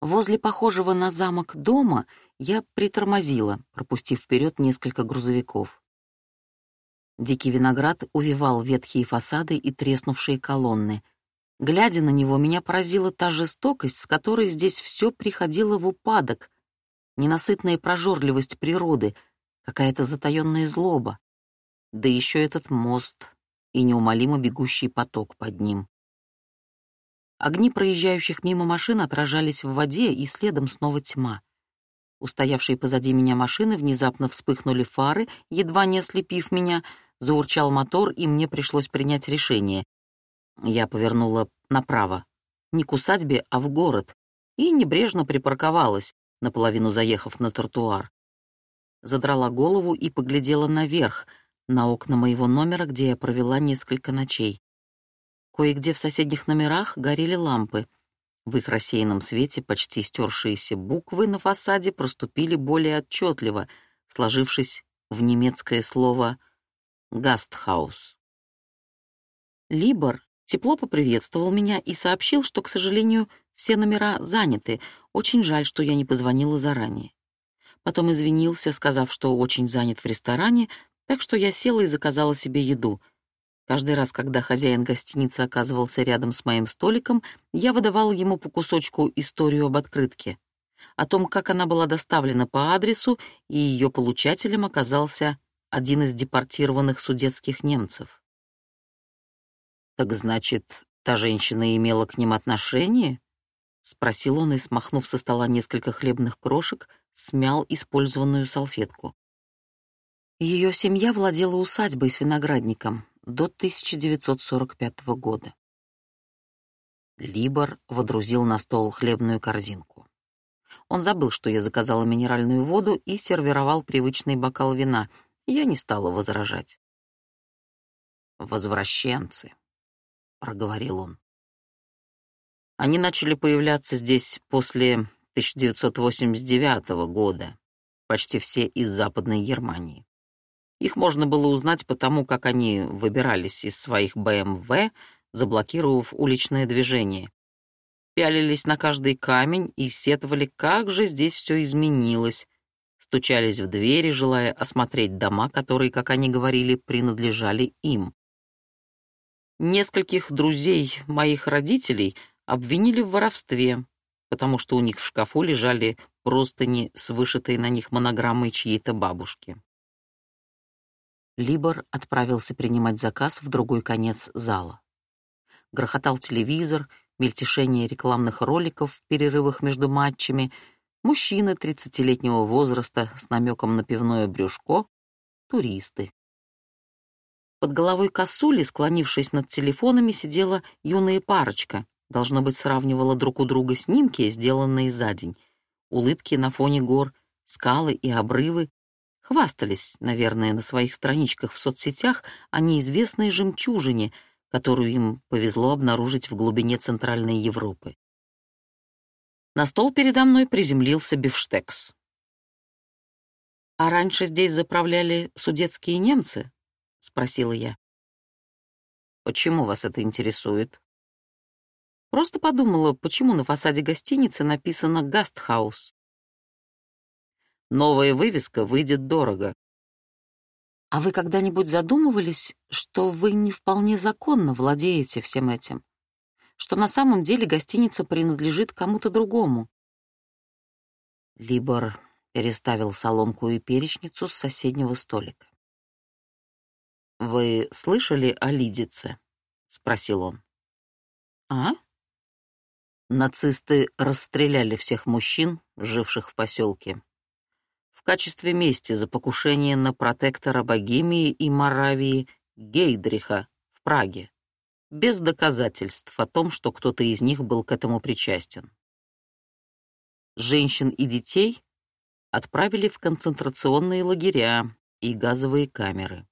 Возле похожего на замок дома я притормозила, пропустив вперед несколько грузовиков. Дикий виноград увивал ветхие фасады и треснувшие колонны. Глядя на него, меня поразила та жестокость, с которой здесь все приходило в упадок, ненасытная прожорливость природы, какая-то затаённая злоба. Да еще этот мост и неумолимо бегущий поток под ним. Огни проезжающих мимо машин отражались в воде, и следом снова тьма. Устоявшие позади меня машины внезапно вспыхнули фары, едва не ослепив меня, заурчал мотор, и мне пришлось принять решение. Я повернула направо, не к усадьбе, а в город, и небрежно припарковалась, наполовину заехав на тротуар. Задрала голову и поглядела наверх, на окна моего номера, где я провела несколько ночей. Кое-где в соседних номерах горели лампы. В их рассеянном свете почти стершиеся буквы на фасаде проступили более отчетливо, сложившись в немецкое слово «гастхаус». Либор тепло поприветствовал меня и сообщил, что, к сожалению, все номера заняты. Очень жаль, что я не позвонила заранее. Потом извинился, сказав, что очень занят в ресторане, так что я села и заказала себе еду — Каждый раз, когда хозяин гостиницы оказывался рядом с моим столиком, я выдавала ему по кусочку историю об открытке, о том, как она была доставлена по адресу, и ее получателем оказался один из депортированных судетских немцев. «Так значит, та женщина имела к ним отношение?» — спросил он и, смахнув со стола несколько хлебных крошек, смял использованную салфетку. Ее семья владела усадьбой с виноградником, до 1945 года. Либор водрузил на стол хлебную корзинку. Он забыл, что я заказала минеральную воду и сервировал привычный бокал вина. Я не стала возражать. «Возвращенцы», — проговорил он. Они начали появляться здесь после 1989 года, почти все из Западной Германии. Их можно было узнать по тому, как они выбирались из своих БМВ, заблокировав уличное движение. Пялились на каждый камень и сетовали, как же здесь все изменилось. Стучались в двери, желая осмотреть дома, которые, как они говорили, принадлежали им. Нескольких друзей моих родителей обвинили в воровстве, потому что у них в шкафу лежали простыни с вышитой на них монограммой чьей-то бабушки. Либор отправился принимать заказ в другой конец зала. Грохотал телевизор, мельтешение рекламных роликов в перерывах между матчами, мужчины тридцатилетнего возраста с намеком на пивное брюшко, туристы. Под головой косули, склонившись над телефонами, сидела юная парочка, должно быть, сравнивала друг у друга снимки, сделанные за день. Улыбки на фоне гор, скалы и обрывы, Хвастались, наверное, на своих страничках в соцсетях о неизвестной жемчужине, которую им повезло обнаружить в глубине Центральной Европы. На стол передо мной приземлился бифштекс. «А раньше здесь заправляли судетские немцы?» — спросила я. «Почему вас это интересует?» Просто подумала, почему на фасаде гостиницы написано «Гастхаус». Новая вывеска выйдет дорого. А вы когда-нибудь задумывались, что вы не вполне законно владеете всем этим? Что на самом деле гостиница принадлежит кому-то другому? Либор переставил солонку и перечницу с соседнего столика. «Вы слышали о Лидице?» — спросил он. «А?» Нацисты расстреляли всех мужчин, живших в поселке, качестве мести за покушение на протектора Богемии и Моравии Гейдриха в Праге, без доказательств о том, что кто-то из них был к этому причастен. Женщин и детей отправили в концентрационные лагеря и газовые камеры.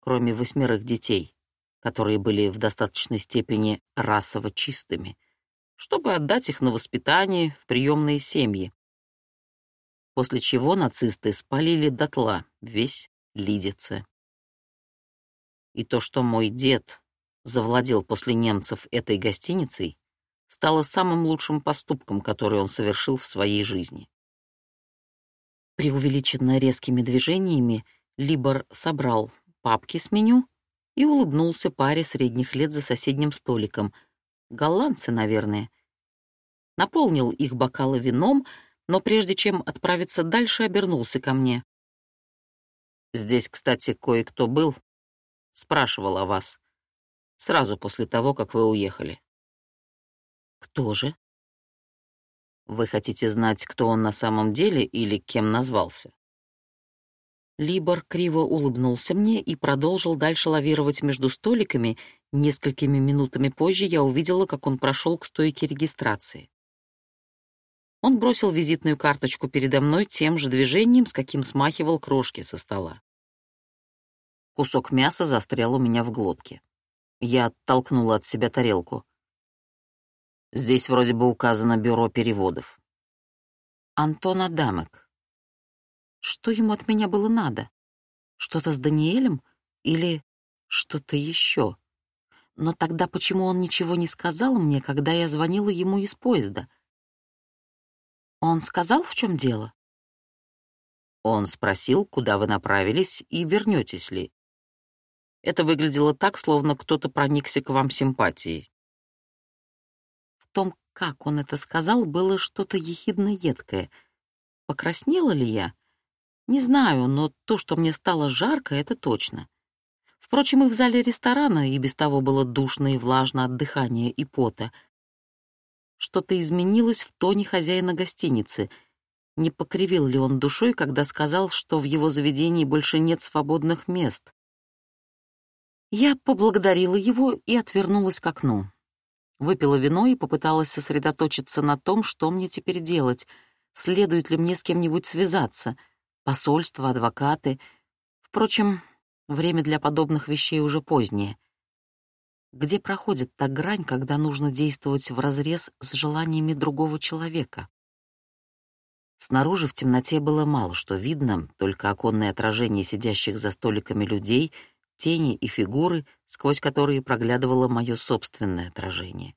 Кроме восьмерых детей, которые были в достаточной степени расово чистыми, чтобы отдать их на воспитание в приемные семьи, после чего нацисты спалили дотла весь Лидице. И то, что мой дед завладел после немцев этой гостиницей, стало самым лучшим поступком, который он совершил в своей жизни. Преувеличенно резкими движениями Либор собрал папки с меню и улыбнулся паре средних лет за соседним столиком. Голландцы, наверное. Наполнил их бокалы вином, но прежде чем отправиться дальше, обернулся ко мне. «Здесь, кстати, кое-кто был. Спрашивал о вас. Сразу после того, как вы уехали». «Кто же?» «Вы хотите знать, кто он на самом деле или кем назвался?» Либор криво улыбнулся мне и продолжил дальше лавировать между столиками. Несколькими минутами позже я увидела, как он прошел к стойке регистрации. Он бросил визитную карточку передо мной тем же движением, с каким смахивал крошки со стола. Кусок мяса застрял у меня в глотке. Я оттолкнула от себя тарелку. Здесь вроде бы указано бюро переводов. Антон Адамек. Что ему от меня было надо? Что-то с Даниэлем или что-то еще? Но тогда почему он ничего не сказал мне, когда я звонила ему из поезда? Он сказал, в чем дело? Он спросил, куда вы направились и вернетесь ли. Это выглядело так, словно кто-то проникся к вам симпатией. В том, как он это сказал, было что-то ехидно-едкое. Покраснела ли я? Не знаю, но то, что мне стало жарко, это точно. Впрочем, и в зале ресторана и без того было душно и влажно от дыхания и пота. Что-то изменилось в тоне хозяина гостиницы. Не покривил ли он душой, когда сказал, что в его заведении больше нет свободных мест? Я поблагодарила его и отвернулась к окну. Выпила вино и попыталась сосредоточиться на том, что мне теперь делать, следует ли мне с кем-нибудь связаться — посольство, адвокаты. Впрочем, время для подобных вещей уже позднее. Где проходит та грань, когда нужно действовать вразрез с желаниями другого человека? Снаружи в темноте было мало что видно, только оконные отражения сидящих за столиками людей, тени и фигуры, сквозь которые проглядывало мое собственное отражение.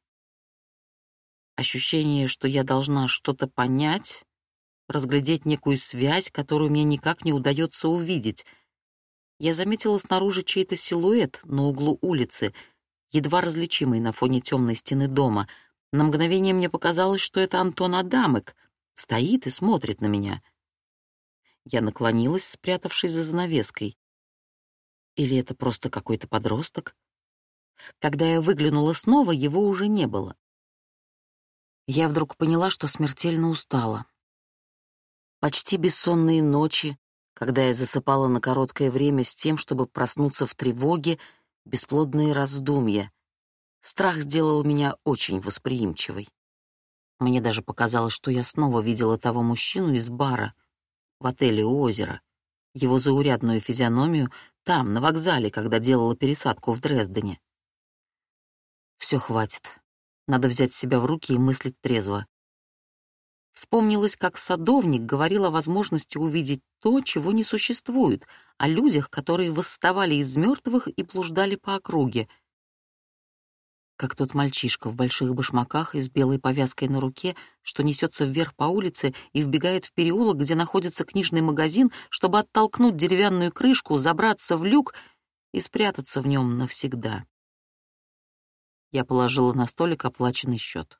Ощущение, что я должна что-то понять, разглядеть некую связь, которую мне никак не удается увидеть. Я заметила снаружи чей-то силуэт на углу улицы, едва различимый на фоне темной стены дома. На мгновение мне показалось, что это Антон Адамык, стоит и смотрит на меня. Я наклонилась, спрятавшись за занавеской. Или это просто какой-то подросток? Когда я выглянула снова, его уже не было. Я вдруг поняла, что смертельно устала. Почти бессонные ночи, когда я засыпала на короткое время с тем, чтобы проснуться в тревоге, бесплодные раздумья. Страх сделал меня очень восприимчивой. Мне даже показалось, что я снова видела того мужчину из бара в отеле у озера, его заурядную физиономию там, на вокзале, когда делала пересадку в Дрездене. Все хватит. Надо взять себя в руки и мыслить трезво. Вспомнилось, как садовник говорил о возможности увидеть то, чего не существует, о людях, которые восставали из мертвых и блуждали по округе. Как тот мальчишка в больших башмаках и с белой повязкой на руке, что несется вверх по улице и вбегает в переулок, где находится книжный магазин, чтобы оттолкнуть деревянную крышку, забраться в люк и спрятаться в нем навсегда. Я положила на столик оплаченный счет.